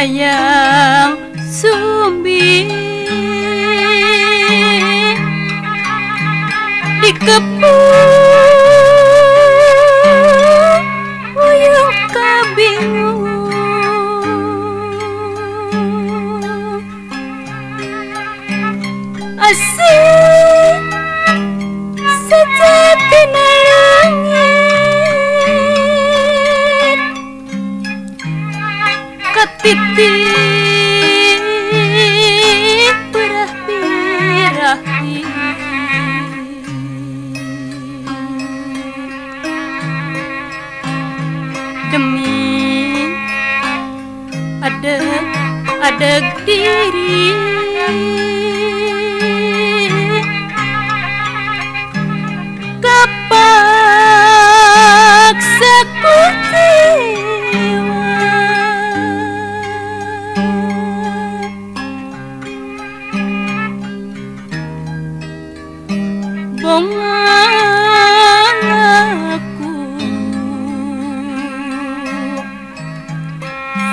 dayang sumbi. Dikepung pipi berahi-rahi demi ada ada diri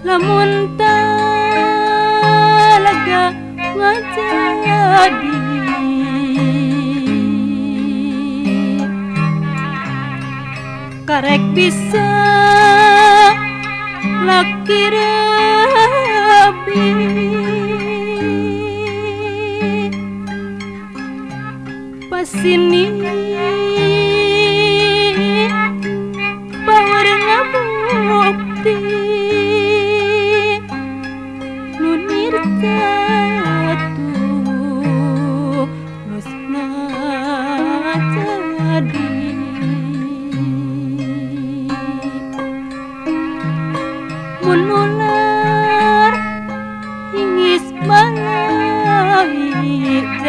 lamun talaga ngajadi karek bisa lakira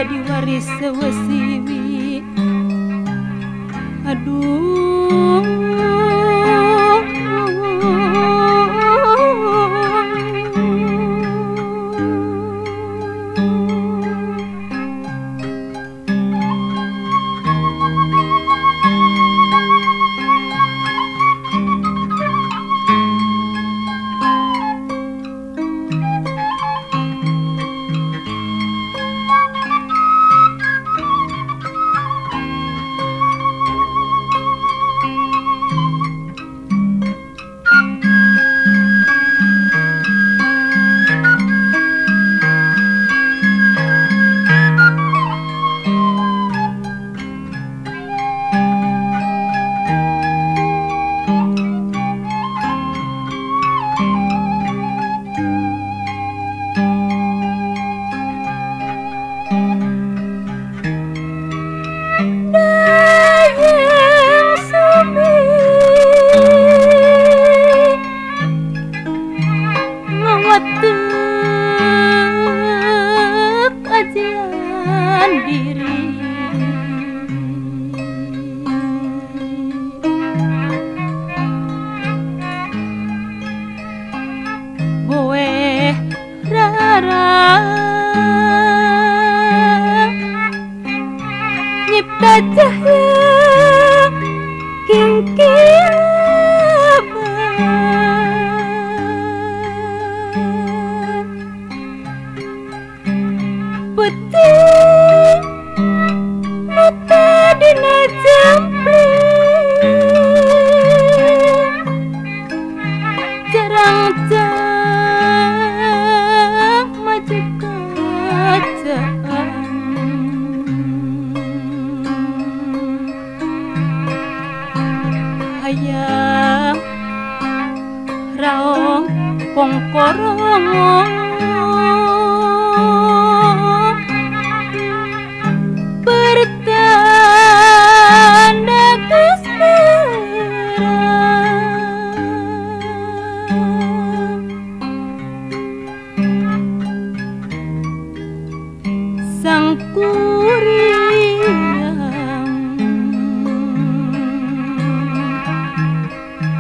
jadi waris sewesiwi. Aduh sang kuriang.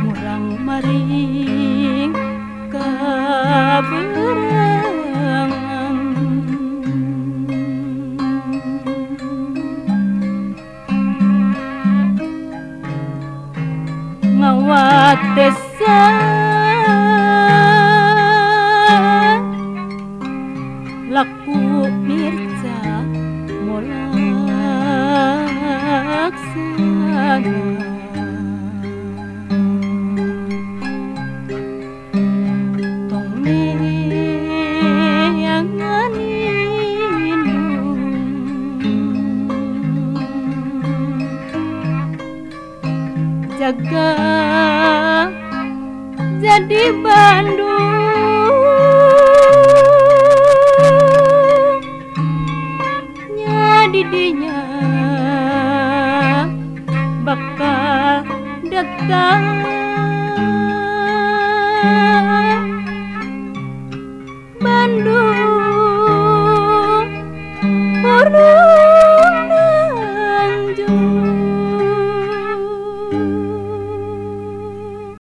Murang maring kaberangan. Ngawat desa jaga. Jadi Bandung nyadidinya bakal datang.